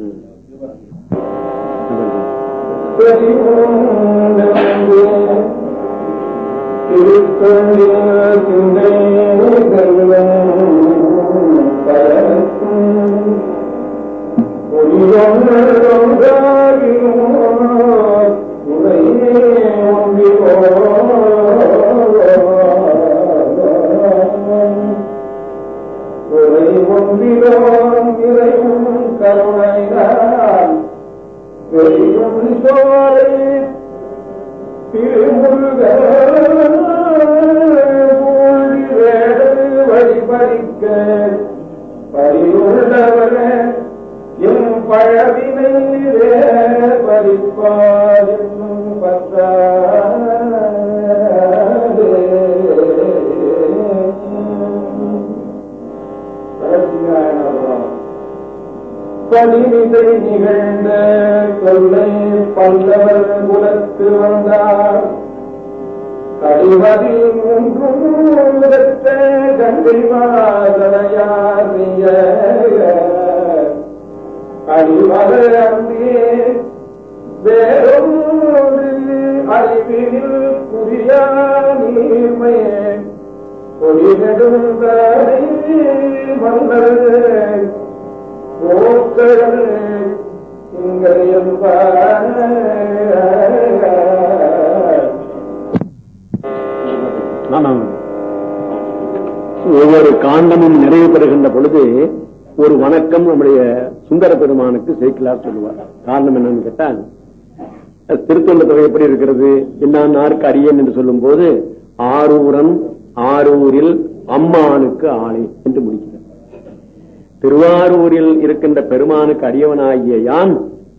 Thank you. பணிவிதை நிகழ்ந்த கொள்ளை பல்லவர் குலத்து வந்தார். கழிவதில் மூன்றும் உதற்ற கங்கை மாதலையாரிய அழிவத அங்கே வேறொன்று அறிவினில் புரியா நீர்மை கொடிநெடும் மன்னர் ஒவ்வொரு காண்டமும் நிறைவு பெறுகின்ற பொழுது ஒரு வணக்கம் நம்முடைய சுந்தர பெருமானுக்கு சேர்க்கலார் சொல்லுவார். காரணம் என்னன்னு கேட்டால் திருத்தொண்ட தொகை எப்படி இருக்கிறது? இன்னாருக்கு அரியன் என்று சொல்லும் போது ஆரூரன் ஆரூரில் அம்மானுக்கு ஆணை என்று முடிக்கும். திருவாரூரில் இருக்கின்ற பெருமானுக்கு அடியவனாகிய யான்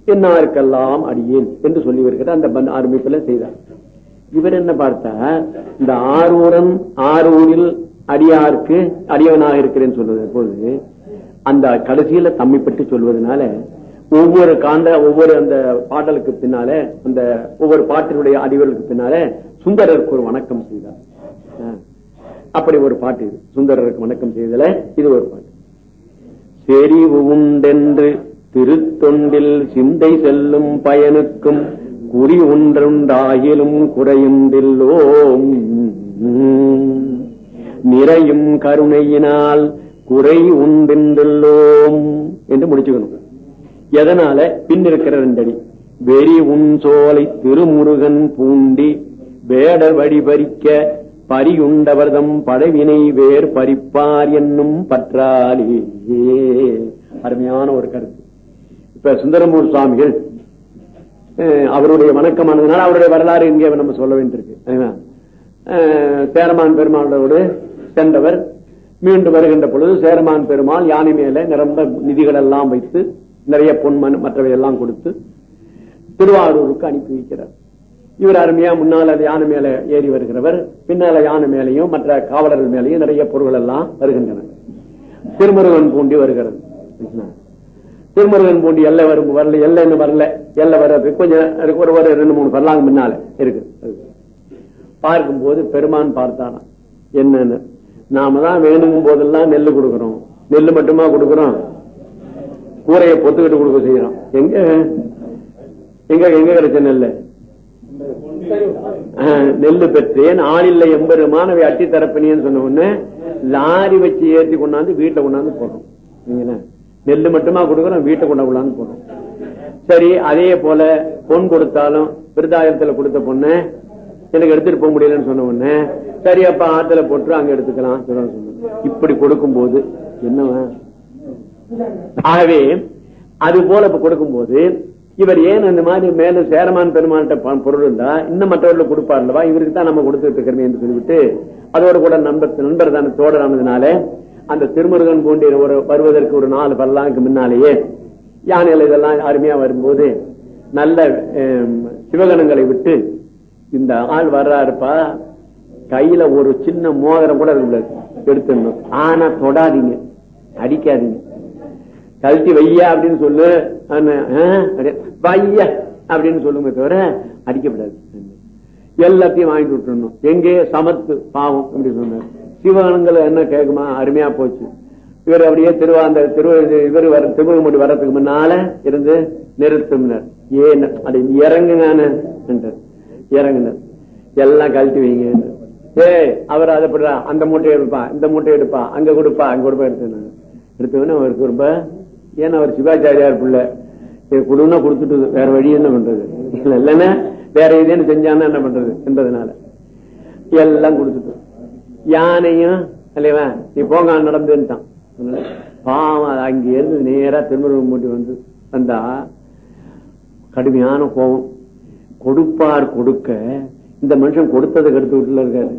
என்னாருக்கெல்லாம் அடியேன் என்று சொல்லி வருகிற அந்த பந்த- ஆரம்பிப்புல செய்தார். இவர் என்ன பார்த்தா இந்த ஆரூரன் ஆரூரில் அடியாருக்கு அடியவனாக இருக்கிறேன்னு சொல்வது போது அந்த கடைசியில தம்மை பற்றி சொல்வதனால ஒவ்வொரு காண்ட ஒவ்வொரு அந்த பாடலுக்கு பின்னால அந்த ஒவ்வொரு பாட்டினுடைய அடிவர்களுக்கு பின்னால சுந்தரருக்கு ஒரு வணக்கம் செய்தார். அப்படி ஒரு பாட்டு இது. சுந்தரருக்கு வணக்கம் செய்தல இது ஒரு பாட்டு. செறிவு உண்டென்று திருத்தொண்டில் சிந்தை செல்லும் பயனுக்கும் குறி ஒன்றுண்டாயிலும் குறையுண்டில்லோம். நிறையும் கருணையினால் குறை உண்டென்றுள்ளோம் என்று முடிச்சுக்கணும். எதனால? பின் இருக்கிற ரெண்டடி. வெறி உன் சோலை திருமுருகன் பூண்டி வேட வழிபறிக்க பரியுண்டவர்தம் படைவினை வேர் பறிப்பார் என்னும் பற்றாலே. அருமையான ஒரு கருத்து. இப்ப சுந்தரமூர் சுவாமிகள் அஹ், அவருடைய வணக்கமானதுனால அவருடைய வரலாறு இங்கே நம்ம சொல்ல வேண்டியிருக்கு. சேரமான் பெருமாளோடு சென்றவர். மீண்டும் வருகின்ற பொழுது சேரமான் பெருமாள் யானை மேல நிரம்ப நிதிகள் எல்லாம் வைத்து நிறைய பொன்மன் மற்றவை எல்லாம் கொடுத்து திருவாரூருக்கு அனுப்பி வைக்கிறார். இவர் அருமையா முன்னால அது யானை மேல ஏறி வருகிறவர் பின்னால யானை மேலையும் மற்ற காவலர்கள் மேலையும் நிறைய பொருள்கள் எல்லாம் வருகின்றன. திருமுருகன் பூண்டி வருகிறது. திருமுருகன் பூண்டி எல்லை வரும் வரல எல்லைன்னு வரல. எல்லை வர்றது கொஞ்சம் ஒரு ஒரு ரெண்டு மூணு பர்லாங்க முன்னால இருக்கு. பார்க்கும் போது பெருமான் பார்த்தாராம். என்னன்னு? நாம தான் வேணுங்கும் போதெல்லாம் நெல்லு கொடுக்கிறோம். நெல்லு மட்டுமா கொடுக்கிறோம்? கூரையை பொத்துக்கிட்டு கொடுக்க செய்யறோம். எங்க எங்க? எங்க கிடைச்ச நெல்லு? நெல்லு பெற்றேன் ஆளில்லை எம்பெருமானவை அட்டி தரப்பினேன்னு சொன்ன உடனே லாரி வச்சு ஏற்றி கொண்டாந்து வீட்டுல கொண்டாந்து போடுறோம். நெல்லு மட்டுமா கொடுக்குறோம் வீட்டை கொண்ட கொண்டாந்து போடுறோம். சரி அதே போல பொன் கொடுத்தாலும் விருதாயத்துல கொடுத்த பொண்ணு எனக்கு எடுத்துட்டு போக முடியலன்னு சொன்ன உடனே சரி அப்ப ஆத்துல போட்டு அங்க எடுத்துக்கலாம் சொல்றாங்க இப்படி கொடுக்கும் போது என்னவா? ஆகவே அது போல இப்ப கொடுக்கும்போது இவர் ஏன் இந்த மாதிரி மேல சேரமான் பெருமான்கிட்ட பொருள் இருந்தா இன்னும் மற்றவர்களுக்கு கொடுப்பார்லவா? இவருக்கு தான் நம்ம கொடுத்துட்டு இருக்கிறோமே என்று சொல்லிவிட்டு அதோட கூட நண்பர் நண்பர் தான தோழரானதுனால அந்த திருமுருகன் பூண்டி ஒரு வருவதற்கு ஒரு நாலு பல்லாக்கு முன்னாலேயே யானைகள் இதெல்லாம் அருமையா வரும்போது நல்ல சிவகணங்களை விட்டு இந்த ஆள் வர்றாருப்பா கையில ஒரு சின்ன மோதிரம் கூட எடுத்துடணும். ஆனா தொடாதீங்க. அடிக்காதீங்க. கழட்டி வையா அப்படின்னு சொல்லு. ஆனா, வையா அப்படின்னு சொல்லுங்க தவிர அடிக்கப்படாது. எல்லாத்தையும் வாங்கிட்டு விட்டுறணும். எங்கே? சமத்து பாவம் அப்படின்னு சொன்னார். சிவகணங்கள் என்ன கேட்குமா அருமையா போச்சு. இவர் அப்படியே திருவாந்த திரு இவர் வர திருமுகமுடி வர்றதுக்கு முன்னால இருந்து நிறுத்தினர். ஏன் அது இறங்குங்க இறங்குனர். எல்லாம் கழட்டி வைங்க. ஏய் அவர் அதை படுறா. அந்த மூட்டையை எடுப்பா இந்த மூட்டையை எடுப்பா. அங்க கொடுப்பா அங்க கொடுப்பா எடுத்து எடுத்தவன அவருக்கு ரொம்ப ஏன்னா அவர் சிவாச்சாரியார் பிள்ளை. கொடுன்னா கொடுத்துட்டு வேற வழி என்ன பண்றது? இல்லைன்னா வேற ஏதேன்னு செஞ்சான்னா என்ன பண்றது என்பதனால. எல்லாம் கொடுத்துட்டு யானையும் இல்லையா? நீ போங்க நடந்துட்டான் பாவம் அங்க இருந்து நேரா திருமணம் மூட்டி வந்து வந்தா கடுமையான கோபம். கொடுப்பார் கொடுக்க இந்த மனுஷன் கொடுத்ததை கெடுத்து வீட்டுல இருக்காரு.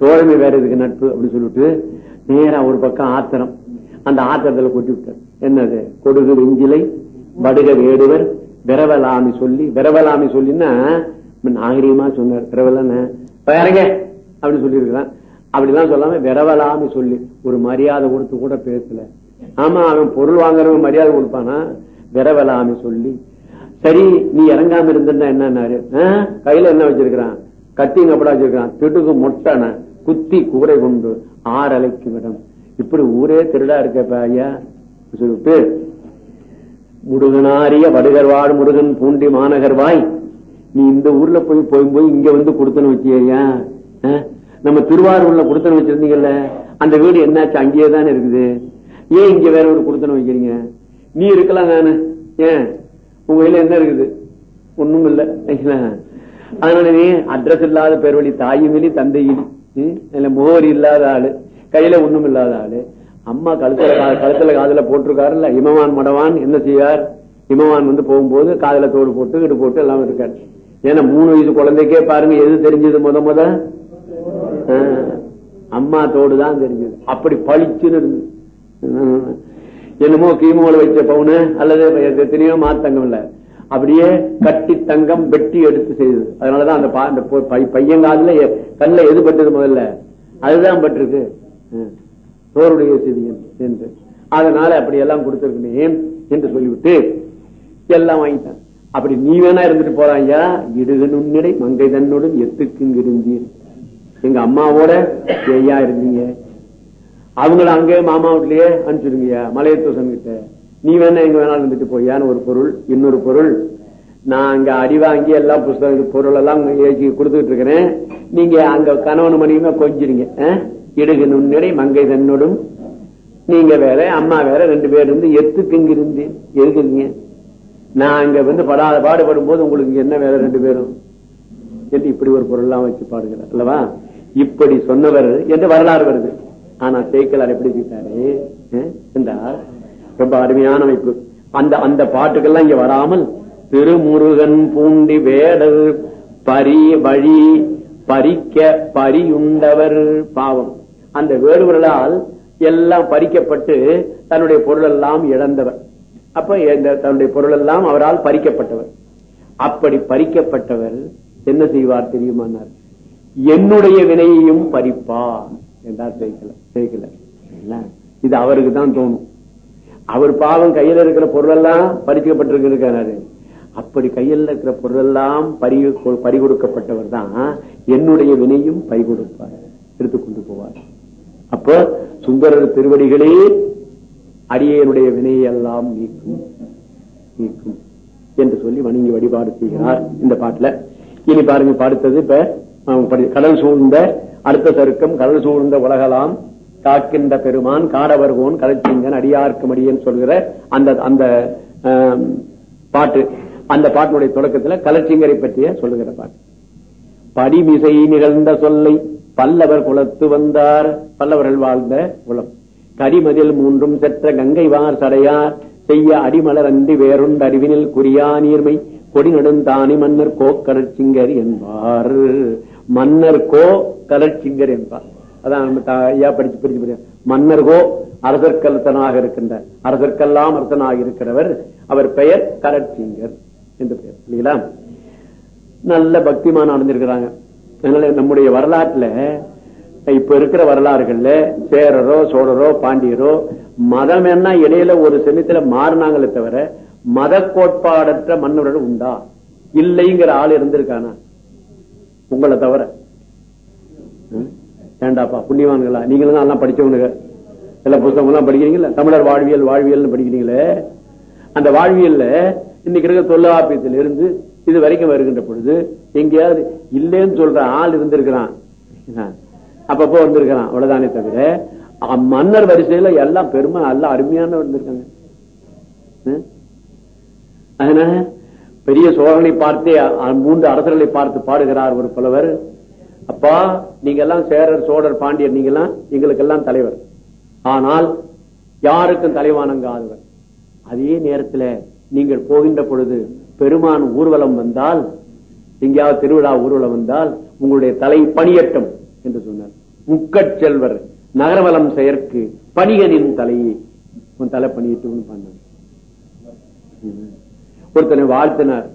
தோழமை வேற இதுக்கு நட்பு அப்படின்னு சொல்லிட்டு நேரா ஒரு பக்கம் ஆத்திரம். அந்த ஆத்திரத்தில் கொட்டி விட்டார் என்னது? கொடுகு வெஞ்சிலை வடுக வேடுவர் விரவலாமி சொல்லி விரவலாமி சொல்லின்னா நாகரீகமா சொன்னார். விரவலன்னு பாருங்க அப்படி சொல்லியிருக்கிறான் அப்படிலாம் சொல்லாம விரவலாமி சொல்லி ஒரு மரியாதை கொடுத்து கூட பேசல. ஆமா அவன் பொருள் வாங்குறவன் மரியாதை கொடுப்பானா? விரவலாமி சொல்லி. சரி நீ இறங்காம இருந்தா என்னன்னாரு? கையில என்ன வச்சிருக்கிறான்? கத்திங்க அப்படா வச்சிருக்கான் திடுகு மொட்டன குத்தி கூரை கொண்டு ஆறலைக்கு விடம். இப்படி ஊரே திருடா இருக்க ஐயா. சொல்லிட்டு முருகனாரிய வடுகர்வாடு முருகன் பூண்டி மாநகர்வாய் நீ இந்த ஊர்ல போய் போய் போய் இங்க வந்து கொடுத்தனு வச்சியா நம்ம திருவாரூர்ல கொடுத்தனு வச்சிருந்தீங்கல்ல. அந்த வீடு என்னாச்சு? அங்கேயே தானே இருக்குது. ஏன் இங்க வேற ஒரு கொடுத்தனு வைக்கிறீங்க? நீ இருக்கலாம் தானே ஏன்? உங்க கையில என்ன இருக்குது? ஒண்ணும் இல்ல. அதனால நீ அட்ரஸ் இல்லாத பேர்வழி தாயுமிலி தந்தையிலி ம்? இல்லை மோர் இல்லாத ஆளு. கையில ஒண்ணும் இல்லாத ஆளு. அம்மா கழுத்துல கழுத்துல காதுல போட்டிருக்காருல்ல. இமவான் மடவான் என்ன செய்யார்? இமவான் வந்து போகும்போது காதுல தோடு போட்டு இடு போட்டு எல்லாம் இருக்காரு. ஏன்னா மூணு வயசு குழந்தைக்கே பாருங்க எது தெரிஞ்சது முத முத? அம்மா தோடு தான் தெரிஞ்சது. அப்படி பளிச்சுன்னு இருந்து. என்னமோ கீமோல வச்ச பவுனு அல்லது எத்தனையோ மாத்தங்கம் இல்ல. அப்படியே கட்டி தங்கம் வெட்டி எடுத்து செய்தது. அதனாலதான் அந்த பா- காதுல பொ- கண்ணுல எது பட்டது முதல்ல? அதுதான் பட்டிருக்கு. சோருடைய தோருடைய என்று. அதனால அப்படி எல்லாம் கொடுத்திருக்கேன் என்று சொல்லிவிட்டு எல்லாம் வாங்கிட்டான். அப்படி நீ வேணா இருந்துட்டு போறாயா இடுகனும் நிலை மங்கை தன்னுடன் எத்துக்கு இருந்தீர் எங்க அம்மாவோட ஐயா இருந்தீங்க. அவங்கள அங்கே மாமா வீட்லயே அனுப்பிச்சிருங்கயா மலையத்தோசன் கிட்ட. நீ வேணா எங்க வேணாலும் இருந்துட்டு போயான்னு ஒரு பொருள் இன்னொரு பொருள். நான் அங்க அடி வாங்கி எல்லா புஸ்தக பொருள் எல்லாம் கொடுத்துட்டு இருக்கிறேன். நீங்க அங்க கணவன் மணியுமே கொஞ்சிருங்க அஹ்? இடுகு நுண்ணிறை மங்கை தன்னோடும். நீங்க வேற அம்மா வேற ரெண்டு பேர் இருந்து எத்துக்கு இங்க இருந்தேன். எதுக்குங்க? நான் அங்க வந்து படாத பாடுபடும் போது உங்களுக்கு என்ன வேலை ரெண்டு பேரும்? என்று இப்படி ஒரு பொருள்லாம் வச்சு பாடுகிறார் அல்லவா? இப்படி சொன்னவர் என்று வரலாறு வருது. ஆனா சேக்கலார் எப்படி செய்தாரு அஹ், என்றால் ரொம்ப அருமையான அமைப்பு. அந்த அந்த பாட்டுக்கெல்லாம் இங்க வராமல் திருமுருகன் பூண்டி வேடல் பரி வழி பறிக்க பரியுண்டவர் பாவம். அந்த வேடுவர்களால் எல்லாம் பறிக்கப்பட்டு தன்னுடைய பொருள் எல்லாம் இழந்தவர். அப்ப தன்னுடைய பொருள் எல்லாம் அவரால் பறிக்கப்பட்டவர். அப்படி பறிக்கப்பட்டவர் என்ன செய்வார் தெரியுமானார்? என்னுடைய வினையையும் பறிப்பார் என்றார் சேர்க்கல சேர்க்கல இது அவருக்கு தான் தோணும். அவர் பாவம் கையில இருக்கிற பொருள் எல்லாம் பறிக்கப்பட்டிருக்கிறாரு. அப்படி கையில் இருக்கிற பொருள் எல்லாம் பறி பறி கொடுக்கப்பட்டவர் தான் என்னுடைய வினையும் பறி கொடுப்பார் எடுத்துக்கொண்டு போவார். அப்ப சுந்தரர் திருவடிகளே அடியனுடைய வினையை எல்லாம் நீக்கும் நீக்கும் என்று சொல்லி வணங்கி வழிபாடு செய்கிறார் இந்த பாட்டுல. இனி பாருங்க படுத்தது இப்ப கடல் சூழ்ந்த அடுத்த சருக்கம் கடல் சூழ்ந்த உலகலாம் காக்கின்ற பெருமான் காடவர்கோன் கலைச்சிங்கன் அடியார்க்கு மடியன் சொல்கிற அந்த அந்த பாட்டு. அந்த பாட்டினுடைய தொடக்கத்துல கலச்சிங்கரை பற்றிய சொல்லுகிற பாட்டு. படிமிசை நிகழ்ந்த சொல்லை பல்லவர் குலத்து வந்தார். பல்லவர்கள் வாழ்ந்த குளம். கரிமதில் மூன்றும் செற்ற கங்கைவார் சடையார் செய்ய அடிமலர் அன்றி வேறொண்டு அறிவினில் குறியா நீர்மை கொடிநெடுந்தானி மன்னர் கோ கடற்சிங்கர் என்பார். மன்னர் கோ கடற்சிங்கர் என்பார். அதான் ஐயா படிச்சு பிரிச்சு மன்னர் கோ அரசர்கல்தனாக இருக்கின்ற அரசர்க்கெல்லாம் அரசனாக இருக்கிறவர். அவர் பெயர் கடற்சிங்கர் என்று பெயர் இல்லைங்களா நல்ல பக்திமான அடைஞ்சிருக்கிறாங்க அதனால நம்முடைய வரலாற்றுல இப்ப இருக்கிற வரலாறுகள்ல சேரரோ சோழரோ பாண்டியரோ மதம் என்ன இடையில ஒரு செமித்துல மாறினாங்களே தவிர மத கோட்பாடற்ற மன்னர்கள் உண்டா? இல்லைங்கிற ஆள் இருந்திருக்கானா? உங்களை தவிர. ஏண்டாப்பா புண்ணியவான்களா? நீங்களும் தான் எல்லாம் படிச்சவனுங்க. எல்லா புத்தகம் எல்லாம் படிக்கிறீங்களா தமிழர் வாழ்வியல் வாழ்வியல் படிக்கிறீங்களே. அந்த வாழ்வியல்ல இன்னைக்கு இருக்க தொல்லாப்பியத்தில் இருந்து இது வரைக்கும் வருகின்ற பொழுது எங்கேயாவது இல்லைன்னு சொல்ற ஆள் இருந்திருக்கிறான். அப்பப்போ வந்திருக்கலாம். அவ்வளவுதானே தவிர மன்னர் வரிசையில எல்லாம் பெருமை நல்லா அருமையான வந்திருக்காங்க. அதனால பெரிய சோழனை பார்த்தே மூன்று அரசர்களை பார்த்து பாடுகிறார் ஒரு புலவர். அப்பா நீங்க எல்லாம் சேரர் சோழர் பாண்டியர் நீங்க எல்லாம் எங்களுக்கெல்லாம் தலைவர். ஆனால் யாருக்கும் தலைவானங்காதவர் அதே நேரத்துல நீங்கள் போகின்ற பொழுது பெருமான் ஊர்வலம் வந்தால் எங்கேயாவது திருவிழா ஊர்வலம் வந்தால் உங்களுடைய தலை பணியட்டும் என்று சொன்னார். முக்கட் செல்வர் நகரவலம் செயற்கு பணிகனின் தலையை. உன் தலை பணியிட்டு பண்ணார் ஒருத்தனை வாழ்த்தினார்.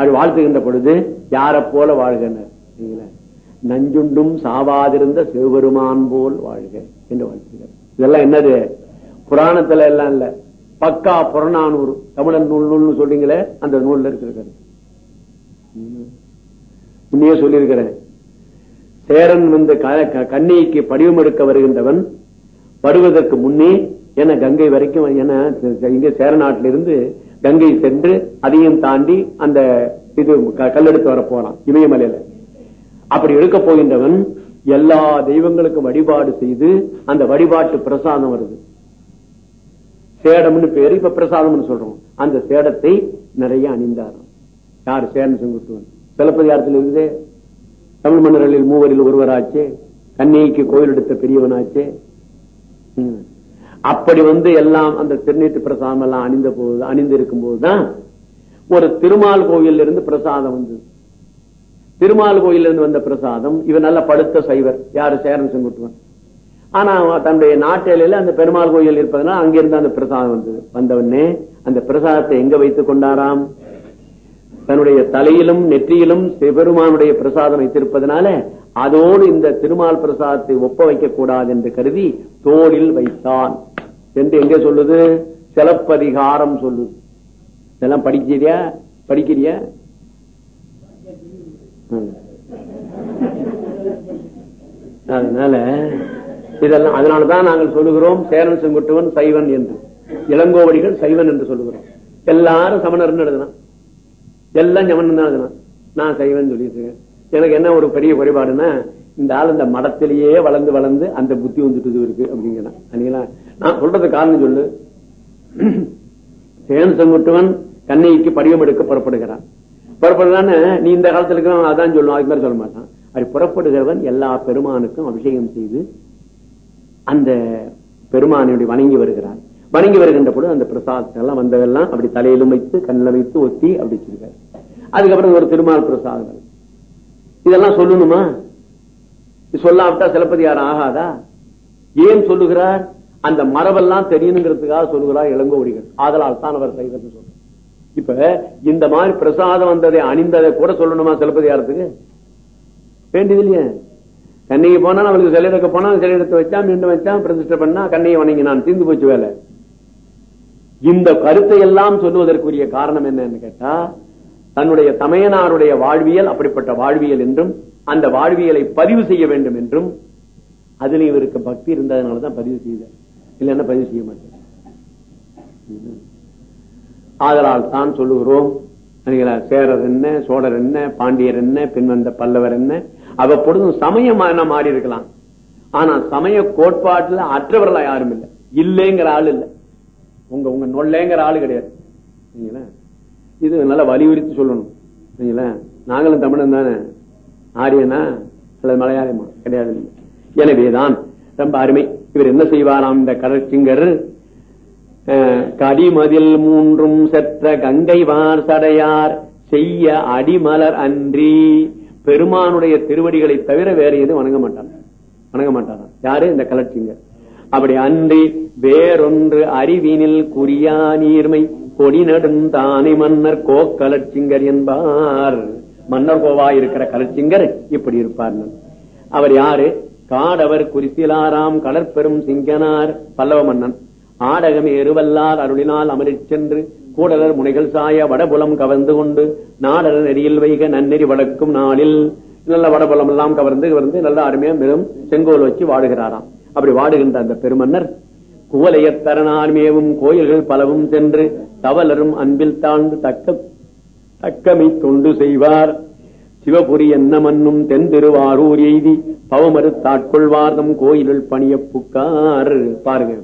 அது வாழ்த்துகின்ற பொழுது யாரை போல வாழ்கினர் நஞ்சுண்டும் சாவாதிருந்த சிவபெருமான் போல் வாழ்க என்று வாழ்த்துகிறார். இதெல்லாம் என்னது? புராணத்துல எல்லாம் இல்ல. பக்கா புறநானூறு. தமிழன் நூல் நூல்னு சொல்றீங்களே அந்த நூல்ல இருக்கிற முன்னே சொல்லியிருக்கிறேன். சேரன் வந்து க- க- கண்ணிக்கு படிவம் எடுக்க வருகின்றவன் வருவதற்கு முன்னே என கங்கை வரைக்கும் என இங்க சேரநாட்டிலிருந்து கங்கை சென்று அதையும் தாண்டி அந்த இது க- கல்லெடுத்து வர போறான் இமயமலையில. அப்படி எடுக்க போகின்றவன் எல்லா தெய்வங்களுக்கும் வழிபாடு செய்து அந்த வழிபாட்டு பிரசாதம் வருது. சேடம்னு பேரு இப்ப பிரசாதம்னு சொல்றோம். அந்த சேடத்தை நிறைய அணிந்தாராம். யார்? சேரன் செங்குட்டுவன். சிலப்பதிகாரத்தில் இருக்குதே? தமிழ் மன்னர்களில் மூவரில் ஒருவராச்சு கண்ணிக்கு கோயில் எடுத்த பெரியவனாச்சு. அப்படி வந்து எல்லாம் அந்த திருநீட்டு பிரசாதம் எல்லாம் அணிந்த போது அணிந்து இருக்கும் போதுதான் ஒரு திருமால் கோயில் இருந்து பிரசாதம் வந்தது. திருமால் கோயில் இருந்து வந்த பிரசாதம் இவன் நல்ல படுத்த சைவர் யாரு? சேரன் செங்குட்டுவன். ஆனா தன்னுடைய நாட்டில அந்த பெருமாள் கோயில் இருப்பதனால அங்கிருந்து அந்த பிரசாதம் வந்தது. வந்தவனே அந்த பிரசாதத்தை எங்க வைத்துக் கொண்டாராம்? தன்னுடைய தலையிலும் நெற்றியிலும் சிவபெருமானுடைய பிரசாதம் வைத்திருப்பதனால அதோடு இந்த திருமால் பிரசாதத்தை ஒப்ப வைக்க கூடாது என்று கருதி தோளில் வைத்தான். என்று எங்க சொல்லுது? சிலப்பதிகாரம் சொல்லுது. இதெல்லாம் படிக்கிறியா? படிக்கிறியா? அதனால இதெல்லாம் அதனாலதான் நாங்கள் சொல்லுகிறோம் சேரன் செங்குட்டுவன் சைவன் என்று. இளங்கோவடிகள் சைவன் என்று சொல்லுகிறோம். எல்லாரும் சமணர்னு எழுதலாம். எல்லாம் ஞமன் தான் நான் செய்வேன் சொல்லிட்டு இருக்கேன். எனக்கு என்ன ஒரு பெரிய குறைபாடுன்னா இந்த ஆள் இந்த மடத்திலேயே வளர்ந்து வளர்ந்து அந்த புத்தி வந்துட்டு இருக்கு அப்படிங்கிறான். நான் சொல்றது காரணம் சொல்லு. சேரன் செங்குட்டுவன் கண்ணைக்கு படிவம் எடுக்க புறப்படுகிறான். புறப்படுறான்னு நீ இந்த காலத்துல இருக்கிறவன் அதான் சொல்லுவான். அதுக்கு மாதிரி சொல்ல மாட்டான். அப்படி புறப்படுகிறவன் எல்லா பெருமானுக்கும் அபிஷேகம் செய்து அந்த பெருமானுடைய வணங்கி வருகிறான். வணங்கி வருகின்ற பொழுது அந்த பிரசாதத்தை எல்லாம் வந்ததெல்லாம் அப்படி தலையிலும் வைத்து கண்ணில் வைத்து ஒத்தி அப்படி வச்சிருக்காரு. அதுக்கப்புறம் ஒரு திருமால் பிரசாதம் இதெல்லாம் சொல்லணுமா? இது சொல்லாவிட்டா சிலப்பதிகாரம் ஆகாதா? ஏன் சொல்லுகிறார்? அந்த மரபெல்லாம் தெரியணுங்கிறதுக்காக சொல்லுகிறார் இளங்கோடிகள் ஆதலால் தான் அவர் செய்வது சொல்றார். இப்ப இந்த மாதிரி பிரசாதம் வந்ததை அணிந்ததை கூட சொல்லணுமா சிலப்பதிகாரத்துக்கு? வேண்டியது இல்லையே. கண்ணிக்கு போனா அவளுக்கு சிலை எடுக்க போனா சிலை எடுத்து வச்சா மீண்டும் வச்சா பிரதிஷ்டை பண்ணா கண்ணையை வணங்கி நான் தீர்ந்து போச்சு வேலை. இந்த கருத்தை எல்லாம் சொல்லுவதற்குரிய காரணம் என்னன்னு கேட்டா தன்னுடைய தமையனாருடைய வாழ்வியல் அப்படிப்பட்ட வாழ்வியல் என்றும் அந்த வாழ்வியலை பதிவு செய்ய வேண்டும் என்றும் அதுல இவருக்கு பக்தி இருந்ததுனாலதான் பதிவு செய்த இல்லைன்னா பதிவு செய்ய மாட்டேன் ஆதலால் தான் சொல்லுகிறோம் சேரர் என்ன சோழர் என்ன பாண்டியர் என்ன பின்வந்த பல்லவர் என்ன அவ்வப்பொழுதும் சமயம் மாறி இருக்கலாம். ஆனா சமய கோட்பாட்டுல அற்றவர்களா யாரும் இல்லை. இல்லைங்கிற ஆள் இல்ல. உங்க உங்க நொல்லைங்கிற ஆளு கிடையாது. இது நல்லா வலியுறுத்தி சொல்லணும். சரிங்களா? நாங்களும் தமிழன் தானே. ஆரியனா? அல்லது மலையாளமா? கிடையாது. எனவேதான் ரொம்ப அருமை. இவர் என்ன செய்வாராம் இந்த கடற்சிங்கர்? அஹ், கடிமதில் மூன்றும் செற்ற கங்கை வார் சடையார் செய்ய அடிமலர் அன்றி பெருமானுடைய திருவடிகளை தவிர வேற எதுவும் வணங்க மாட்டார். வணங்க மாட்டாராம். யாரு? இந்த கலர்ச்சிங்கர் அப்படி அன்றி வேறொன்று அறிவினில் குறியா நீர்மை கொடி நெடுந்தானை மன்னர் கோக்கலட்சிங்கர் என்பார். மன்னர் கோவா இருக்கிற கலர்ச்சிங்கர் இப்படி இருப்பார். அவர் யாரு? காடவர் குறிசிலாராம் கடற்பெரும் சிங்கனார் பல்லவ மன்னன். ஆடகம் எருவல்லார் அருளினால் அமரிச் சென்று கூடலர் முனைகள் சாய வடபுலம் கவர்ந்து கொண்டு நாடர் நெறியில் வைக நன்னெறி வளர்க்கும் நாளில் நல்ல வடபலம் எல்லாம் கவர்ந்து கவர்ந்து நல்ல அருமையா மிகவும் செங்கோல் வச்சு வாடுகிறாராம். அப்படி வாடுகின்ற அந்த பெருமன்னர் குவலையத் தரனார் கோயில்கள் பலவும் சென்று தவலரும் அன்பில் தாழ்ந்து தக்க தக்கமை தொண்டு செய்வார். சிவபுரி என்ன மண்ணும் தென் திருவாரூர் எய்தி பவமறு தாட்கொள்வார்தம் கோயிலில் பணிய புக்கார். பாருங்க.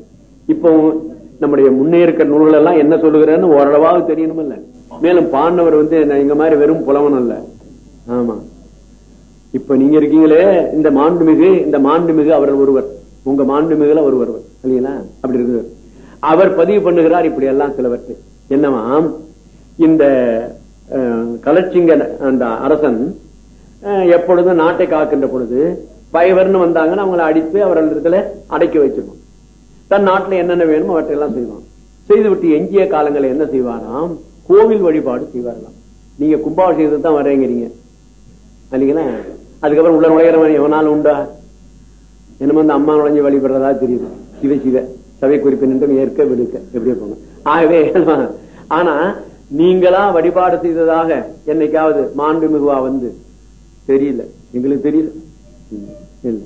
இப்போ நம்முடைய முன்னேற்க நூல்கள் எல்லாம் என்ன சொல்லுகிறேன்னு ஓரளவாவது தெரியணுமில்ல. மேலும் பாண்டவர் வந்து இங்க எங்க மாதிரி வெறும் புலவன் அல்ல. ஆமா. இப்ப நீங்க இருக்கீங்களே இந்த மாண்புமிகு இந்த மாண்புமிகு அவர் ஒருவர். உங்க மாண்புமிகுல ஒரு ஒருவர். இல்லைங்களா? அப்படி இருக்குது அவர் பதிவு பண்ணுகிறார் இப்படி எல்லாம் சிலவற்றை. என்னவாம் இந்த அஹ், கலச்சிங்க அந்த அரசன் அஹ், எப்பொழுதும் நாட்டை காக்கின்ற பொழுது பயவர்னு வந்தாங்கன்னா அவங்களை அடித்து அவர்களிடத்துல அடக்கி வச்சிருவோம் தன் நாட்டுல என்னென்ன வேணுமோ அவற்றை எல்லாம் செய்வான். செய்துவிட்டு எஞ்சிய காலங்களை என்ன செய்வாராம்? கோவில் வழிபாடு செய்வார்களாம். நீங்க கும்பாபிஷேகத்துக்கு தான் வர்றீங்கிறீங்க. இல்லைங்களா? அதுக்கப்புறம் உள்ள நுழையிறவன் எவனாலும் உண்டா? என்னமோ அந்த அம்மா நுழைஞ்சு வழிபடுறதா தெரியுது. சிவ சிவ. சபை குறிப்பு நின்று ஏற்க விடுக்க. எப்படி போங்க. ஆகவே ஆனா நீங்களா வழிபாடு செய்ததாக என்னைக்காவது மாண்பு மிகுவா வந்து தெரியல. எங்களுக்கு தெரியல. ம்,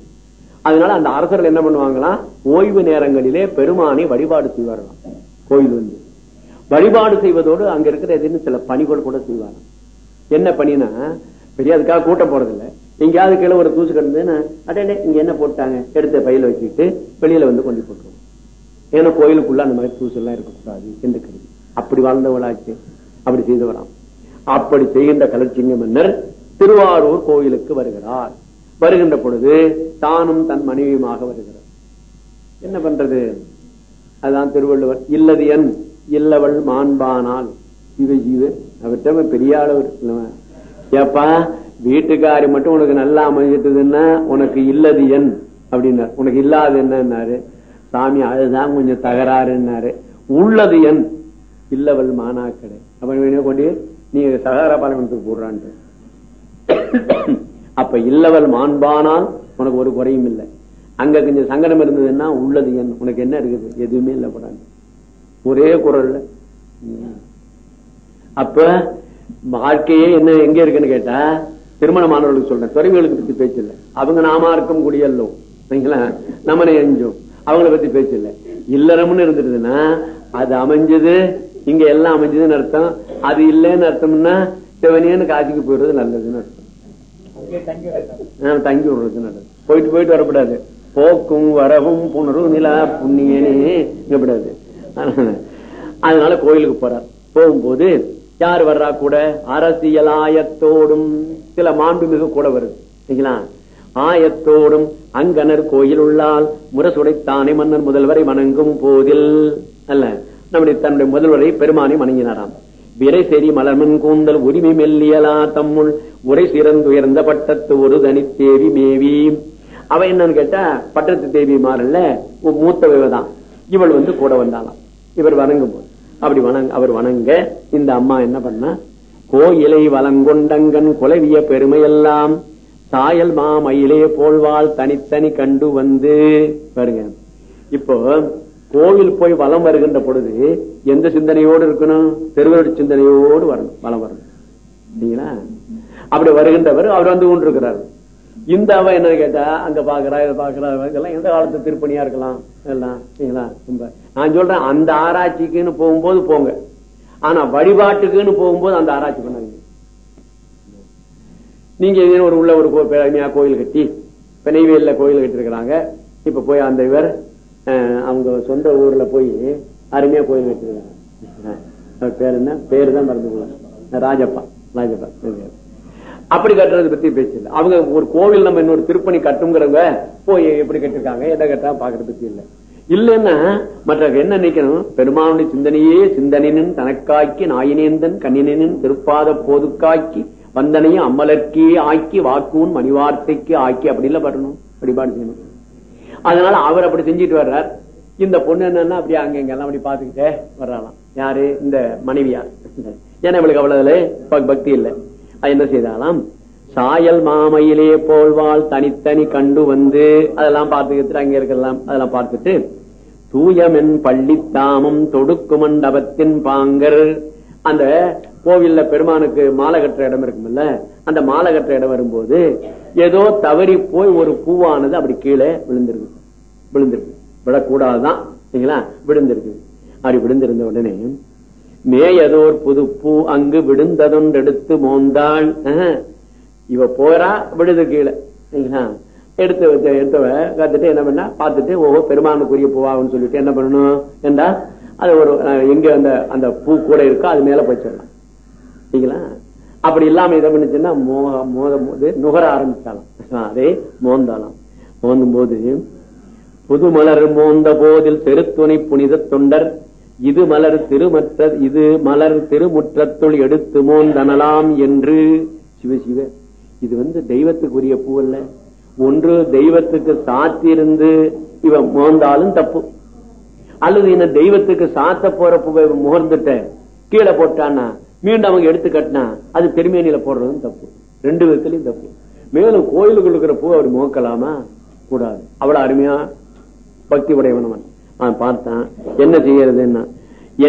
அதனால அந்த அரசர்கள் என்ன பண்ணுவாங்களாம் ஓய்வு நேரங்களிலே பெருமானை வழிபாடு செய்வார்களாம். கோயில் வந்து. வழிபாடு செய்வதோடு அங்க இருக்கிற எதுன்னு சில பணிகள் கூட செய்வாங்க என்ன பணினா பெரிய அதுக்காக கூட்டம் போறதில்லை. எங்கேயாவது கீழே ஒரு தூசு கிடந்ததுன்னா அடையே இங்க என்ன போட்டாங்க எடுத்த பையில வச்சுக்கிட்டு வெளியில வந்து கொண்டு போட்டுருவோம். ஏன்னா கோயிலுக்குள்ள அந்த மாதிரி தூசு எல்லாம் இருக்கக்கூடாது என்று கருதி அப்படி வாழ்ந்தவளாச்சு. அப்படி செய்தவராம் அப்படி செய்கின்ற கலர்ச்சிங்க மன்னர் திருவாரூர் கோயிலுக்கு வருகிறார். வருகின்ற பொழுது தானும் தன் மனைவியுமாக வருகிறார். என்ன பண்றது? அதான் திருவள்ளுவர். இல்லது என் இல்லவள் மாண்பானால். ஜீவ ஜீவ அவர்கிட்ட பெரிய அளவு ஏப்பா வீட்டுக்காரி மட்டும் உனக்கு நல்லா அமைஞ்சிட்டதுன்னா உனக்கு இல்லது என் அப்படின்னா உனக்கு இல்லாது என்னன்னாரு? சாமி அதுதான் கொஞ்சம் தகராறுன்னாரு. உள்ளது என் இல்லவள் மானாக்கடை. அப்ப கொண்டு நீங்க சகாரா பாலமனத்துக்கு போடுறான்ட்டு. அப்ப இல்லவள் மாண்பானால் உனக்கு ஒரு குறையும் இல்லை. அங்க கொஞ்சம் சங்கடம் இருந்ததுன்னா உள்ளது என். உனக்கு என்ன இருக்குது? எதுவுமே இல்லை போடாது ஒரே குரல்ல அப்ப வாழ்க்கையே என்ன எங்க இருக்குன்னு கேட்டா திருமணமானவர்களுக்கு சொல்றேன். துறைகளுக்கு பத்தி பேச்சு இல்லை அவங்க நாமா இருக்கும் குடியல்லோ. சரிங்களா? நம்மளை எஞ்சும். அவங்கள பத்தி பேச்சு இல்லை இல்லறம்னு இருந்துருதுன்னா அது அமைஞ்சது இங்க எல்லாம் அமைஞ்சதுன்னு அர்த்தம். அது இல்லைன்னு அர்த்தம்னா சிவனியன்னு காசிக்கு போயிடுறது நல்லதுன்னு அர்த்தம். தங்கி விடுறது நல்லது போயிட்டு போயிட்டு வரக்கூடாது போக்கும் வரவும் புணரும் நிலா புண்ணியனே இங்கப்படாது அதனால கோயிலுக்கு போறார். போகும்போது யார் வர்றா கூட? அரசியல் ஆயத்தோடும் சில மாண்புமிகு கூட வருது. சரிங்களா? ஆயத்தோடும் அங்கனர் கோயில் உள்ளால் முரசுடைத்தானே மன்னர் முதல்வரை வணங்கும் போதில் அல்ல நம்முடைய தன்னுடைய முதல்வரை பெருமானை வணங்கினாராம். விரை செறி மலர்மன் கூந்தல் உரிமை மெல்லியலா தம்முள் உரை சிறந்துயர்ந்த பட்டத்து ஒரு தனித்தேவி மேவி. அவ என்னன்னு கேட்டா பட்டத்து தேவி மாறல்ல மூத்தவ தான். இவள் வந்து கூட வந்தாலாம் இவர் வணங்கும் போது அப்படி வணங்க அவர் வணங்க இந்த அம்மா என்ன பண்ண கோயிலை வலங்கொண்டங்கன் குலவிய பெருமையெல்லாம் சாயல் மாமயிலே போல்வாள் தனித்தனி கண்டு வந்து. பாருங்க. இப்போ கோவில் போய் வலம் வருகின்ற பொழுது எந்த சிந்தனையோடு இருக்கணும்? திருவருட சிந்தனையோடு வரணும் வலம் வரணும். சரிங்களா அப்படி வருகின்றவர் அவர் வந்து கொண்டிருக்கிறார். இந்த அவ என்ன கேட்டா அங்க பாக்குறா இதை பாக்குறா இதெல்லாம் எந்த காலத்து திருப்பணியா இருக்கலாம்? எல்லாம் சரிங்களா ரொம்ப. நான் சொல்றேன் அந்த ஆராய்ச்சிக்குன்னு போகும்போது போங்க. ஆனா வழிபாட்டுக்குன்னு போகும்போது அந்த ஆராய்ச்சி பண்ணாங்க நீங்க ஒரு உள்ள ஒரு கோ- பெருமையா கோயில் கட்டி இப்ப நெய்வேலியில கோயில் கட்டிருக்கிறாங்க. இப்ப போய் அந்த இவர் அவங்க சொந்த ஊர்ல போய் அருமையா கோயில் கட்டிருக்காங்க பேர் என்ன? பேரு தான் மறந்து போல ராஜப்பா ராஜப்பா அப்படி கட்டுறது பத்தி பேச்சு இல்லை அவங்க ஒரு கோவில் நம்ம இன்னொரு திருப்பணி கட்டுங்கிறவங்க போய் எப்படி கட்டிருக்காங்க எதை கட்டா பாக்குறது பத்தி இல்ல. இல்லன்னா மற்ற என்ன நினைக்கணும்? பெருமானுடைய சிந்தனையே சிந்தனின் தனக்காக்கி நாயினேந்தன் கண்ணினின் திருப்பாத போதுக்காக்கி வந்தனையும் அம்மலர்க்கே ஆக்கி வாக்கூன் மணிவார்த்தைக்கு ஆக்கி அப்படி இல்ல வரணும் வழிபாடு செய்யணும். அதனால அவர் அப்படி செஞ்சுட்டு வர்றார். இந்த பொண்ணு என்னன்னா அப்படியே அங்க இங்க எல்லாம் அப்படி பாத்துக்கிட்டே வர்றாளாம். யாரு? இந்த மனைவியார். ஏன்னா இவளுக்கு அவ்வளவுல பக்தி இல்லை. என்ன செய்தாலாம்? சாயல் மாமையிலே போல்வாள் தனித்தனி கண்டு வந்து அதெல்லாம் பார்த்துக்கிட்டு அங்க இருக்கலாம். அதெல்லாம் பார்த்துட்டு தூயமென் பள்ளித்தாமம் தொடுக்கு மண்டபத்தின் பாங்கர். அந்த கோவில்ல பெருமானுக்கு மாலை கட்டுற இடம் இருக்கும்ல அந்த மாலை கட்டுற இடம் வரும்போது ஏதோ தவறி போய் ஒரு பூவானது அப்படி கீழே விழுந்திருக்கு. விழுந்திருக்கு. விழக்கூடாதுதான் சரிங்களா? விழுந்திருக்கு. அப்படி விழுந்திருந்த உடனே மேயதோர் புதுப்பூ அங்கு விடுந்ததொன்றெடுத்து மோந்தாள். இவ போறா விடுது கீழே. எடுத்து வச்ச எடுத்தவ கத்துட்டு என்ன பண்ணா பார்த்துட்டு ஓஹோ பெருமானுக்குரிய போவாங்கன்னு சொல்லிட்டு என்ன பண்ணணும்? என்றா அது ஒரு எங்க அந்த அந்த பூ கூட இருக்கோ அது மேல போயிச்சிடலாம் சரிங்களா அப்படி இல்லாம இதை பண்ணுச்சுன்னா மோக மோத போது நுகர ஆரம்பிச்சாலும். அதே மோந்தாலும். மோந்தும் போது புது மலர் மோந்த போதில் தெருத்துணை புனித தொண்டர் இது மலர் திருமற்ற இது மலர் திருமுற்றத்துள் எடுத்து மோந்தனலாம் என்று. சிவ சிவ இது வந்து தெய்வத்துக்குரிய பூ அல்ல. ஒன்று தெய்வத்துக்கு சாத்திருந்து இவ மோந்தாலும் தப்பு. அல்லது என்ன தெய்வத்துக்கு சாத்த போற பூவை முகர்ந்துட்ட கீழே போட்டான்னா மீண்டும் அவங்க எடுத்து கட்டினா அது திருமேனியில போடுறதும் தப்பு. ரெண்டு விதத்திலையும் தப்பு. மேலும் கோயிலுக்கு இருக்கிற பூ அவர் முகக்கலாமா? கூடாது. அவ்வளவு அருமையா பக்தி உடையவனவன் அவன் பார்த்தான். என்ன செய்யறது என்ன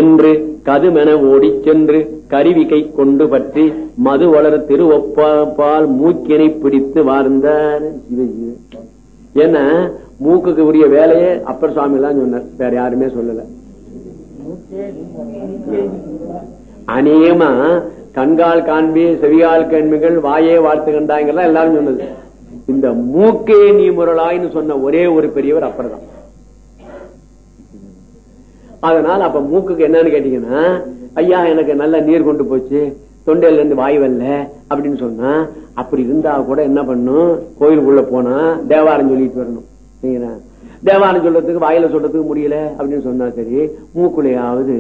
என்று கதுமென ஓடி சென்று கருவிகை கொண்டு பற்றி மது வளர திருவப்பால் மூக்கினை பிடித்து வாழ்ந்தார் சிவ ஏன்னா மூக்குக்கு உரிய வேலையே அப்பர் சுவாமி எல்லாம் சொன்னார். வேற யாருமே சொல்லல. அநேகமா கண்கால் காண்பி செவியால் கண்மிகள் வாயே வாழ்த்து கண்டாங்கெல்லாம் எல்லாரும் சொன்னது. இந்த மூக்கே நீ முரளாய்னு சொன்ன ஒரே ஒரு பெரியவர் அப்பர் தான் அதனால அப்ப மூக்குக்கு என்னன்னு கேட்டீங்கன்னா ஐயா எனக்கு நல்ல நீர் கொண்டு போச்சு. தொண்டையில இருந்து வாய் வரல. அப்படின்னு சொன்னா அப்படி இருந்தா கூட என்ன பண்ணும்? கோயிலுக்குள்ள போனா தேவாரம் சொல்லிட்டு வரணும். தேவாரம் சொல்றதுக்கு வாயில சொல்றதுக்கு முடியல அப்படின்னு சொன்னா சரி மூக்குலையாவது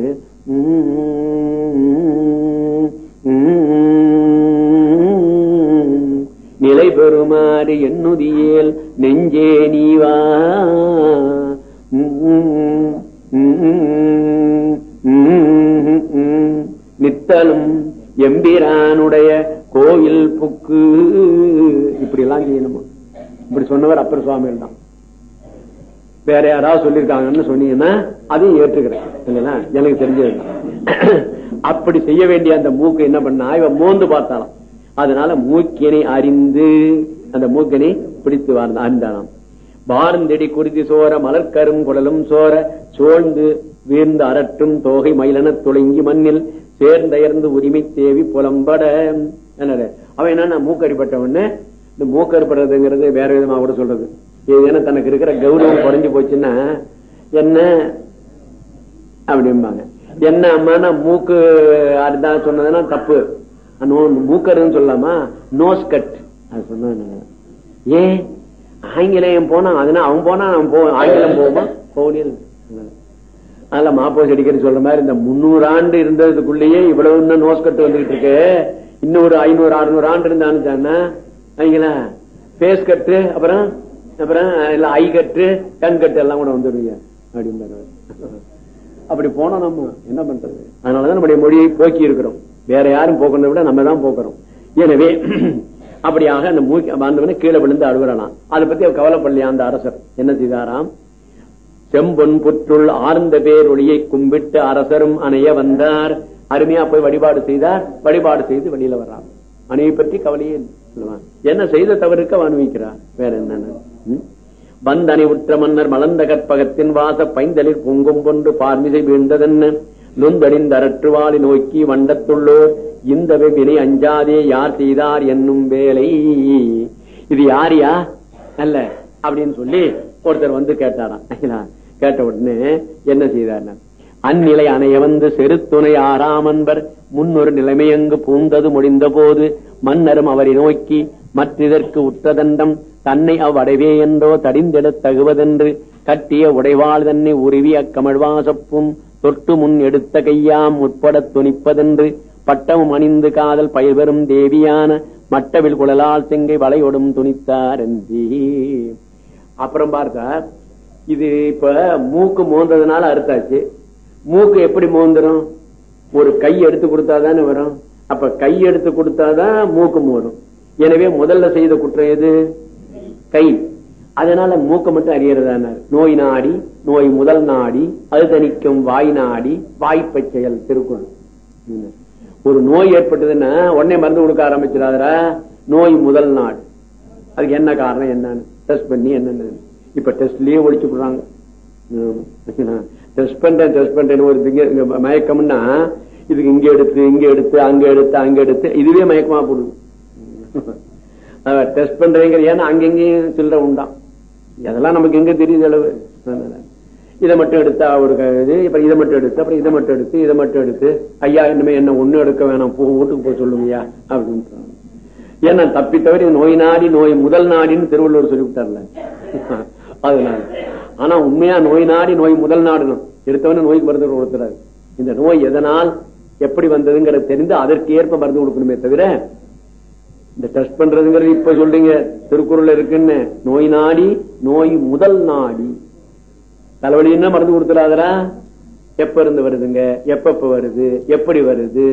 நிலை பெறுமாறு எண்ணுதியேல் நெஞ்சே நீவா சுவாமிகள் தான் வேற யாராவது சொல்லியிருக்காங்கன்னு சொன்னீங்கன்னா அதையும் ஏற்றுக்கிறேன். எனக்கு தெரிஞ்சது. அப்படி செய்ய வேண்டிய அந்த மூக்கு என்ன பண்ணா இவன் மோந்து பார்த்தாலாம். அதனால மூக்கினை அறிந்து அந்த மூக்கினை பிடித்து வாழ்ந்த அறிந்தாலாம். வார்ந்தெடி குருதி சோர மலர்கரும் குடலும் சோர சோழ்ந்து வீழ்ந்து அரற்றும் தோகை மயிலன துளங்கி மண்ணில் சேர்ந்தயர்ந்து உரிமை தேவி புலம்பட. என்ன அவன் என்னன்னா மூக்கடிப்பட்டவன்னு இந்த மூக்கடிப்படுறதுங்கிறது வேற விதமா கூட சொல்றது. ஏன்னா தனக்கு இருக்கிற கௌரவம் குறைஞ்சு போச்சுன்னா என்ன? அப்படிம்பாங்க. என்ன அம்மா மூக்கு அதுதான் சொன்னதுன்னா தப்பு. மூக்கருன்னு சொல்லாமா? Nose cut. அது சொன்ன ஏன் ஆங்கிலேயம் போனா அதனால அவன் போனா அவன் போ ஆங்கிலம் போகுமா? போனியல். அதனால மாப்போஸ் அடிக்கடி சொல்ற மாதிரி இந்த முன்னூறு ஆண்டு இருந்ததுக்குள்ளேயே இவ்வளவு இன்னும் நோஸ் கட்டு வந்துகிட்டு இருக்கு. இன்னும் ஒரு ஐநூறு அறுநூறு ஆண்டு இருந்தான்னு அவங்களா பேஸ் கட்டு அப்புறம்? அப்புறம் இல்ல ஐ கட்டு கண் கட்டு எல்லாம் கூட வந்துடுவீங்க அப்படி போனோம் நம்ம. என்ன பண்றது? அதனாலதான் நம்முடைய மொழியை போக்கி இருக்கிறோம். வேற யாரும் போக்கணும் விட நம்ம தான் போக்குறோம். எனவே அப்படியாக அந்த மூக்கி வந்தவன கீழே விழுந்து அழுகுறலாம் அதை பத்தி அவர் கவலைப்படலையா அந்த அரசர்? என்ன செய்தாராம்? செம்பொன் புற்றுள் ஆர்ந்த பேர் ஒளியை கும்பிட்டு அரசரும் அணைய வந்தார். அருமையா போய் வழிபாடு செய்தார். வழிபாடு செய்து வெளியில வர்றார். மனைவி பற்றி கவலையே என்ன செய்த தவறுக்கு அவன் அனுபவிக்கிறார் வேற என்ன வந்தனை உற்ற மன்னர் மலர்ந்த கற்பகத்தின் வாச பைந்தலில் பொங்கும் கொண்டு பார்மிசை வீழ்ந்ததென்ன? நொந்தடிந்த அரற்றுவாளி நோக்கி வண்டத்துள்ளோர் இந்த வெவினை அஞ்சாதே யார் செய்தார் என்னும் வேலை. இது யாரியா? அல்ல அப்படின்னு சொல்லி ஒருத்தர் வந்து கேட்டாராம். கேட்ட உடனே என்ன செய்தார் அந்நிலை அணையவந்து செருத்துணை ஆறாமன்பர் முன்னொரு நிலைமையங்கு பூந்தது முடிந்த போது மன்னரும் அவரை நோக்கி மற்றிதற்கு உற்றதண்டம் தன்னை அவ்வடைவே என்றோ தடிந்தெடத் தகுவதென்று கட்டிய உடைவாள் தன்னை உருவி அக்கமழ்வாசப்பும் தொட்டு முன் எடுத்த கையாம் உட்படத் துணிப்பதென்று பட்டமும் அணிந்து காதல் பயிர்வரும் தேவியான மட்டவில் குழலால் செங்கை வளையொடும் துணித்தார் என்றி அப்புறம் பார்த்தா இது இப்ப மூக்கு மோந்ததுனால அறுத்தாச்சு. மூக்கு எப்படி மோந்துரும்? ஒரு கை எடுத்து கொடுத்தாதானே வரும். அப்ப கை எடுத்து கொடுத்தாதான் மூக்கு மோதும். எனவே முதல்ல செய்த குற்றம் எது? கை. அதனால மூக்க மட்டும் அறியறதானார். நோய் நாடி நோய் முதல் நாடி அது தணிக்கும் வாய் நாடி வாய்ப்பை செயல் திருக்குறள். ஒரு நோய் ஏற்பட்டதுன்னா உடனே மருந்து கொடுக்க ஆரம்பிச்சிடாதரா நோய் முதல் நாடு. அதுக்கு என்ன காரணம் என்னன்னு? டெஸ்ட் பண்ணி என்னன்னு. இப்ப டெஸ்ட்லயே ஒழிச்சு விடுறாங்க. டெஸ்ட் பண்றேன் டெஸ்ட் ஒரு திங்க- மயக்கம்னா இதுக்கு இங்க எடுத்து இங்க எடுத்து அங்க எடுத்து அங்க எடுத்து இதுவே மயக்கமா போடுது. டெஸ்ட் பண்றேங்கிற ஏன்னா அங்கெங்கேயும் சில்லற உண்டாம் அதெல்லாம் நமக்கு எங்க தெரியுது அளவு? இதை மட்டும் எடுத்தா ஒரு க- இது இப்ப இதை மட்டும் எடுத்து அப்புறம் இதை மட்டும் எடுத்து இதை மட்டும் எடுத்து. ஐயா இனிமே என்ன ஒண்ணு எடுக்க வேணாம். போ வீட்டுக்கு போய் சொல்லுங்கய்யா அப்படின்னு ஏன்னா தப்பி தவிர நோய் நாடி நோய் முதல் நாடின்னு திருவள்ளுவர் சொல்லிவிட்டார்ல. அதனால. ஆனா உண்மையா நோய் நாடி நோய் முதல் நாடுகளும் எடுத்தவன நோய்க்கு மருந்து கொடுத்துறாரு இந்த நோய் எதனால் எப்படி வந்ததுங்கிறது தெரிந்து அதற்கு ஏற்ப மருந்து கொடுக்கணுமே தவிர இந்த டெஸ்ட் பண்றதுங்கிறது இப்ப சொல்றீங்க திருக்குறள் இருக்குன்னு. நோய் நாடி நோய் முதல் நாடி. தலைவலி என்ன மருந்து கொடுத்துடாதரா எப்ப இருந்து வருதுங்க? எப்ப வருது? எப்படி வருது?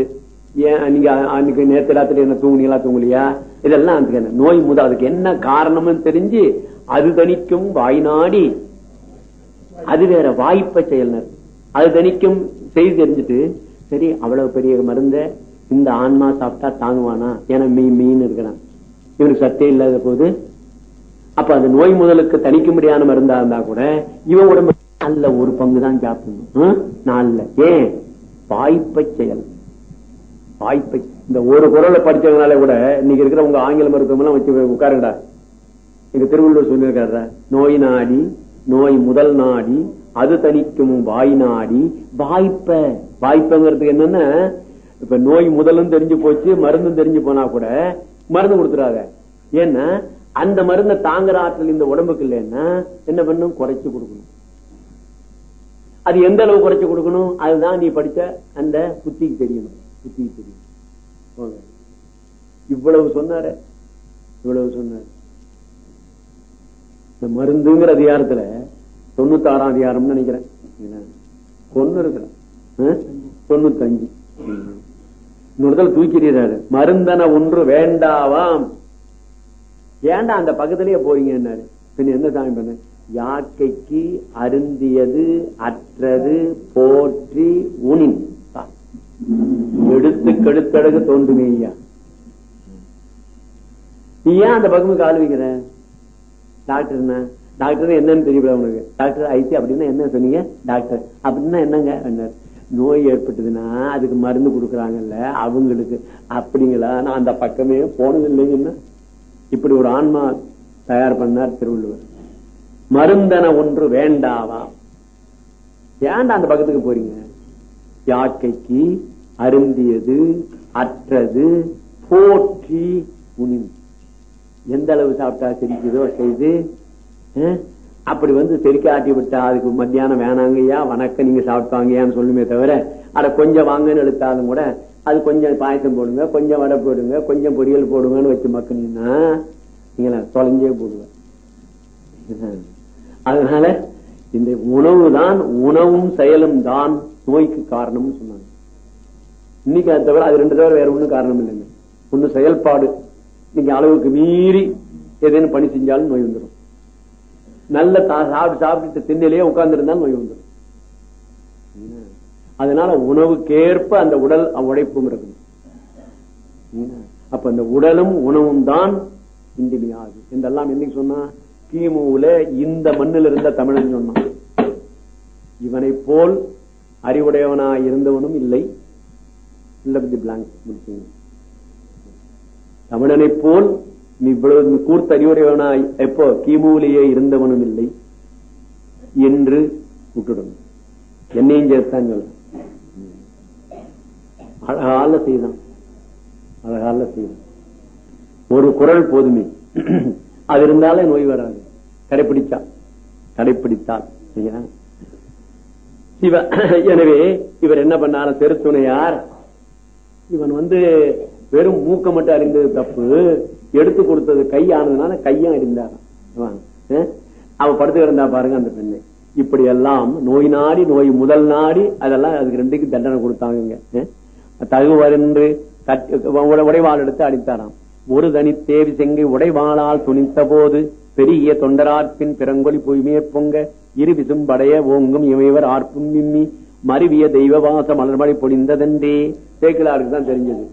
ஏன் நீங்க அன்னைக்கு நேத்து ராத்திரி என்ன தூங்குனீங்களா தூங்கலையா? இதெல்லாம் அதுக்கு நோய் முதல் அதுக்கு என்ன காரணம்னு தெரிஞ்சு அது தணிக்கும் வாய் நாடி அது வேற வாய்ப்ப செயல்னர். அது தனிக்கும் செய்தி தெரிஞ்சுட்டு சரி அவ்வளவு பெரிய மருந்த இந்த ஆன்மா சாப்பிட்டா தாங்குவானா? ஏன்னா மீன் மீன் இருக்கிறான். இவனுக்கு சத்தே இல்லாத போது அப்ப அந்த நோய் முதலுக்கு தணிக்க முடியாத மருந்தா இருந்தா கூட இவன் உடம்பு நல்ல ஒரு பங்கு தான் சாப்பிடணும். நாள்ல ஏன்? வாய்ப்பை செயல். வாய்ப்பை இந்த ஒரு குரலை படிச்சதுனால கூட இன்னைக்கு இருக்கிற உங்க ஆங்கில மருத்துவம் எல்லாம் வச்சு உட்காருங்கடா. எங்க திருவள்ளுவர் சொல்லியிருக்காரு நோய் நாடி நோய் முதல் நாடி அது தணிக்கும் வாய் நாடி வாய்ப்ப. வாய்ப்பங்கிறதுக்கு என்னன்னா? இப்ப நோய் முதலும் தெரிஞ்சு போச்சு மருந்தும் தெரிஞ்சு போனா கூட மருந்து கொடுத்துறாங்க ஏன்னா அந்த மருந்தை தாங்குற ஆற்றல் இந்த உடம்புக்கு இல்லைன்னா என்ன பண்ணும்? குறைச்சு கொடுக்கணும். அது எந்த அளவு குறைச்சு கொடுக்கணும்? அதுதான் நீ படிச்ச அந்த புத்திக்கு தெரியணும். புத்திக்கு தெரியும் இவ்வளவு சொன்னார. இவ்வளவு சொன்னாரு. இந்த மருந்துங்கிற அதிகாரத்துல தொண்ணூத்தி ஆறாம் அதிகாரம்னு நினைக்கிறேன். ஒண்ணு இருக்கிறேன். தொண்ணூத்தஞ்சு. இன்னொருத்தல தூக்கிறாரு மருந்தன ஒன்று வேண்டாவாம். ஏண்டா அந்த பக்கத்திலேயே போறீங்கன்னாரு? பின் என்ன சாமி பண்ண? யாக்கைக்கு அருந்தியது அற்றது போற்றி உனின். எடுத்து கெடுத்தடகு தோன்றுமே ஐயா. நீ ஏன் அந்த பக்கமும் கால் வைக்கிறேன் டாக்டர் என்ன? டாக்டர் என்னன்னு தெரியல உனக்கு டாக்டர் ஐசி அப்படின்னா என்ன சொன்னீங்க? டாக்டர். அப்படின்னா என்னங்க நோய் ஏற்பட்டதுன்னா அதுக்கு மருந்து கொடுக்கறாங்கல்ல அவங்களுக்கு. அப்படிங்களா? நான் அந்த பக்கமே போனது இல்லைங்கன்னா இப்படி ஒரு ஆன்மா தயார் பண்ணார் திருவள்ளுவர். மருந்தன ஒன்று வேண்டாவா? ஏன்டா அந்த பக்கத்துக்கு போறீங்க? யாக்கைக்கு அருந்தியது அற்றது போற்றி உனின் எந்த அளவு சாப்பிட்டா செரிக்குதோ செய்து அப்படி வந்து செரிக்க ஆட்டி விட்டா அதுக்கு மத்தியானம் வேணாங்கய்யா வணக்கம் நீங்க சாப்பிட்டாங்கயான்னு சொல்லுமே தவிர அட கொஞ்சம் வாங்கன்னு எழுத்தாலும் கூட அது கொஞ்சம் பாயசம் போடுங்க கொஞ்சம் வடை போடுங்க கொஞ்சம் பொரியல் போடுங்கன்னு வச்சு மக்கணும்னா நீங்க தொலைஞ்சே போடுவேன் அதனால இந்த உணவு தான் உணவும் செயலும் தான் நோய்க்கு காரணம்னு சொன்னாங்க. இன்னைக்கு அது தவிர அது ரெண்டு தவிர வேற ஒண்ணும் காரணம் இல்லைங்க. ஒண்ணு செயல்பாடு. நீங்க அளவுக்கு மீறி ஏதேனும் பணி செஞ்சாலும் நோய் வந்துடும். நல்ல சாப்பிட்டு சாப்பிட்டு திண்ணிலேயே உட்கார்ந்துருந்தாலும் நோய் வந்துடும். அதனால உணவுக்கேற்ப அந்த உடல் உழைப்பும் இருக்கும் அப்ப அந்த உடலும் உணவும் தான் இன்றிமையாது என்றெல்லாம் என்னைக்கு சொன்னா கிமுல இந்த மண்ணில் இருந்த தமிழன் சொன்னான். இவனை போல் அறிவுடையவனா இருந்தவனும் இல்லை. பிளாங்க் முடிச்சுங்க. தமிழனை போல் நீ இவ்வளவு கூர்த்தறிவுடையவனாய். எப்போ? கிமுலேயே இருந்தவனும் இல்லை என்று விட்டுடணும் என்னையும் சேர்த்தான் அழகால செய்தான் அழகால செய்தான் ஒரு குரல் போதுமே. அது இருந்தாலே நோய் வராது. கடைபிடிச்சா கடைபிடித்தால் இவ எனவே இவர் என்ன பண்ணார? தெருத்துணையார். இவன் வந்து வெறும் மூக்க மட்டும் அறிந்தது தப்பு. எடுத்து கொடுத்தது கை ஆனதுனால கையும் அறிந்தாராம் அவ படுத்து கிடந்தா பாருங்க அந்த பெண்ணை. இப்படி எல்லாம் நோய் நாடி நோய் முதல் நாடி அதெல்லாம் அதுக்கு ரெண்டுக்கு தண்டனை கொடுத்தாங்க அஹ்? தகுவரென்று உடைவாள் எடுத்து அடித்தாராம் ஒரு தனி தேவி செங்கு உடைவாளால் துணித்த போது பெரிய தொண்டராற்பின் பிறங்கொலி பொய்மையற் பொங்க இரு விசும்படைய ஓங்கும் இமைவர் ஆர்ப்பும் மிம்மி மருவிய தெய்வவாச மலர்மழை பொழிந்ததென்றே. சேக்கிலாருக்கு தான் தெரிஞ்சது.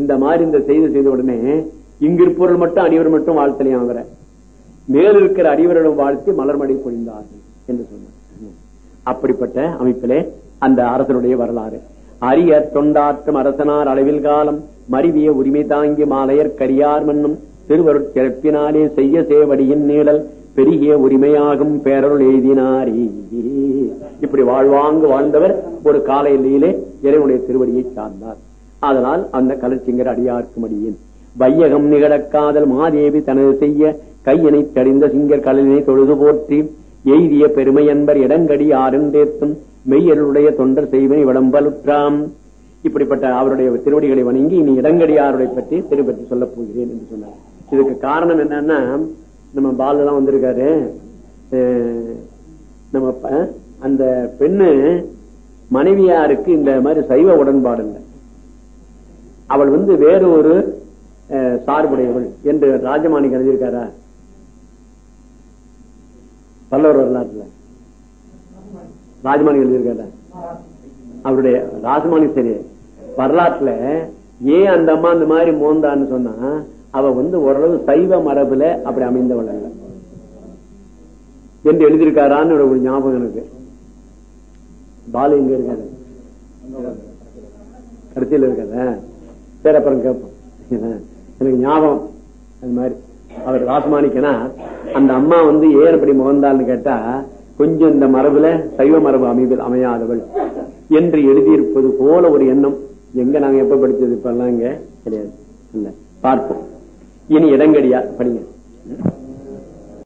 இந்த மாதிரி இந்த செய்தி செய்த உடனே இங்கிருப்பவர்கள் மட்டும் அடிவர் மட்டும் வாழ்த்தலையும் மேல் இருக்கிற அடிவர்களும் வாழ்த்தி மலர்மடி பொழிந்தார்கள் என்று சொன்னார். அப்படிப்பட்ட அமைப்பிலே அந்த அரசனுடைய வரலாறு. அரிய தொண்டாற்றும் அரசனார் அளவில் காலம் மருவிய உரிமை தாங்கி மாலையர் கரியார் மன்னும் திருவருட் சிறப்பினாலே செய்ய சேவடியின் நீழல் பெருகிய உரிமையாகும் பேரருள் எழுதினாரே. இப்படி வாழ்வாங்கு வாழ்ந்தவர் ஒரு காலையிலே இறைவனுடைய திருவடியை சார்ந்தார். அதனால் அந்த கலர்ச்சிங்கர் அடியார்க்கும் அடியேன் வையகம் நிகழக்காதல் மாதேவி தனது செய்ய கையினை தடிந்த சிங்கர் கடலினை தொழுது போற்றி எய்திய பெருமை என்பர் இடங்கடி ஆறுந்தேத்தும் மெய்யருடைய தொண்டர் செய்வனை விளம்பலுற்றாம் இப்படிப்பட்ட அவருடைய திருவடிகளை வணங்கி இனி இடங்கடியாருடைய பற்றி திருப்பற்றி சொல்லப் போகிறேன் என்று சொன்னார். இதுக்கு காரணம் என்னன்னா நம்ம பாலெல்லாம் வந்திருக்காரு. நம்ம அந்த பெண்ணு மனைவியாருக்கு இந்த மாதிரி சைவ உடன்பாடு இல்லை. அவள் வந்து வேற ஒரு அஹ், சார்புடையவள் என்று ராஜமாணிக்கு எழுதியிருக்காரா? பல்லவர் வரலாற்றுல. ராஜமாணி எழுதியிருக்காரா? அவருடைய ராஜமாணி சரி வரலாற்றுல ஏன் அந்த அம்மா அந்த மாதிரி மோந்தான்னு சொன்னா அவ வந்து ஓரளவு சைவ மரபுல அப்படி அமைந்தவள் அல்ல. என்று எழுதியிருக்காரான்னு ஒரு ஞாபகம் எனக்கு. பாலு எங்க இருக்காரு? கடைசியில் இருக்காரு? சரி அப்புறம் கேட்போம். எனக்கு ஞாபகம் அது மாதிரி. அவர் ராசமாணிக்கனா அந்த அம்மா வந்து ஏன் அப்படி முகந்தாள்னு கேட்டா கொஞ்சம் இந்த மரபுல சைவ மரபு அமைவில் அமையாதவள் என்று எழுதியிருப்பது போல ஒரு எண்ணம். எங்க நாங்க எப்ப படிச்சது இப்ப எல்லாம் இங்க? கிடையாது. இல்ல பார்ப்போம். இனி இடங்கடியா படிங்க.